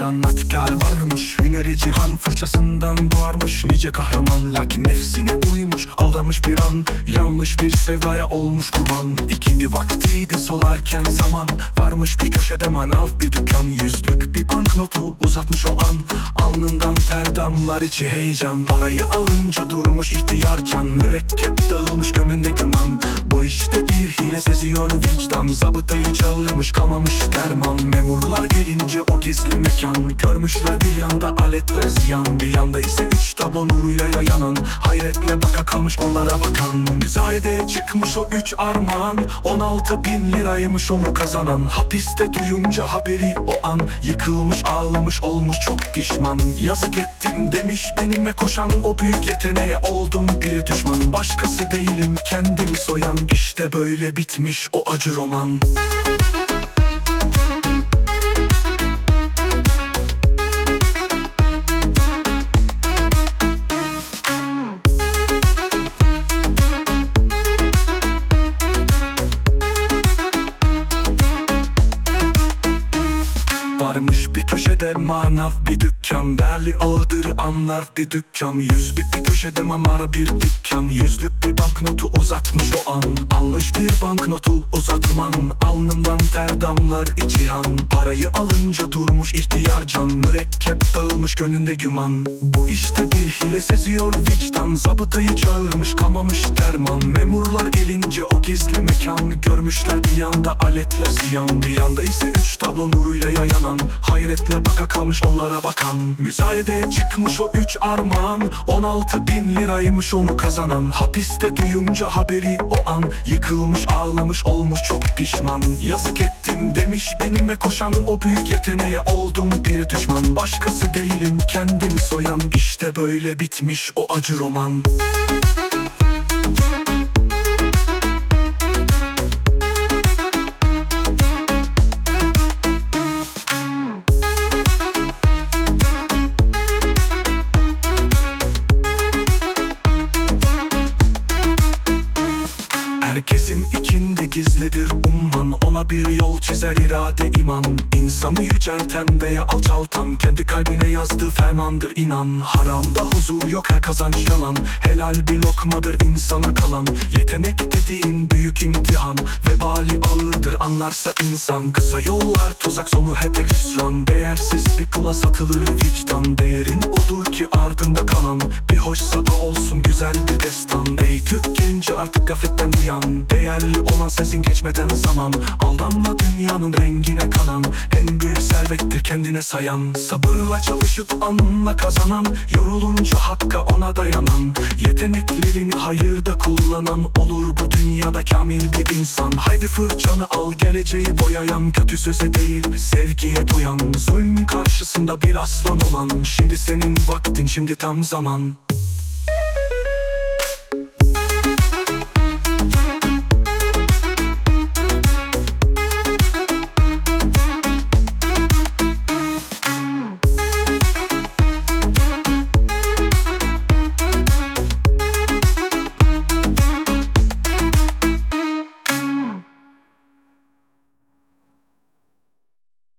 Sanatkar varmış. Hüneri cihan fırçasından doğarmış. Nice kahraman lakin nefsine uymuş. Aldamış bir an Yanlış bir sevdaya olmuş kurban. İkindi vaktiydi solarken zaman. Varmış bir köşede manav bir dükkan. Yüzlük bir banknotu uzatmış o an. Alnından ter damlar içi heyecan. Parayı alınca durmuş ihtiyar can Mürekkep dağılmış gömünde duman Bu işte bir hile seziyor vicdan. Zabıtayı çağırmış kalmamış derman. Memurlar gelince o gizli mekan Görmüşler bir yanda alet ve ziyan. Bir yanda ise üç tablo nuruyla yanan Hayretle baka kalmış onlara bakan. Müzayedeye çıkmış o üç armağan 16 bin liraymış onu kazanan. Hapiste duyunca haberi o an Yıkılmış ağlamış olmuş çok pişman. Yazık ettim demiş benimle koşan O büyük yeteneğe oldum bir düşman. Başkası değilim kendimi soyan İşte böyle bitmiş o acı roman Varmış bir köşede manav bir dükkan Değerli ağır anlar. Bir dükkan Yüzlük bir köşede mamara. Bir dükkan Yüzlük bir banknotu uzatmış o an. Almış bir banknotu uzatman. Alnından ter damlar içi han Parayı alınca durmuş ihtiyar can. Mürekkep dağılmış gönlünde güman. Bu işte bir hile seziyor vicdan. Zabıtayı çağırmış kalmamış derman. Memurlar gelince o gizli mekan. Görmüşler bir yanda aletle ziyan. Bir yanda ise üç tablo nuruyla yayanan. Hayretle baka kalmış onlara bakan. Müzayedeye çıkmış o üç armağan. 16 bin liraymış onu kazanan Hapiste duyunca haberi o an. Yıkılmış ağlamış olmuş çok pişman. Yazık ettim demiş benimle koşan O büyük yeteneğe oldum bir düşman. Başkası değilim kendimi soyan. İşte böyle bitmiş o acı roman Herkesin içinde gizlidir umman Ona bir yol çizer irade iman. İnsanı yücelten veya alçaltan Kendi kalbine yazdığı fermandır inan. Haramda huzur yok her kazanç yalan. Helal bir lokmadır insana kalan. Yetenek dediğin büyük imtihan. Vebali ağırdır anlarsa insan. Kısa yollar tuzak sonu hep hüsran. Değersiz bir kula satılır vicdan. Değerin odur ki ardında kalan. Bir hoşsa da olsun güzel bir destan. Ey Türk artık gafletten uyan Değerli olan sesin geçmeden zaman. Aldanma dünyanın rengine kalan En büyük servettir kendine sayan. Sabırla çalışıp anla kazanan. Yorulunca hakka ona dayanan. Yeteneklerini hayırda kullanan Olur bu dünyada kamil bir insan. Haydi fırçanı al geleceği boyayan Kötü söze değil sevgiye duyan. Zulüm karşısında bir aslan olan. Şimdi senin vaktin şimdi tam zaman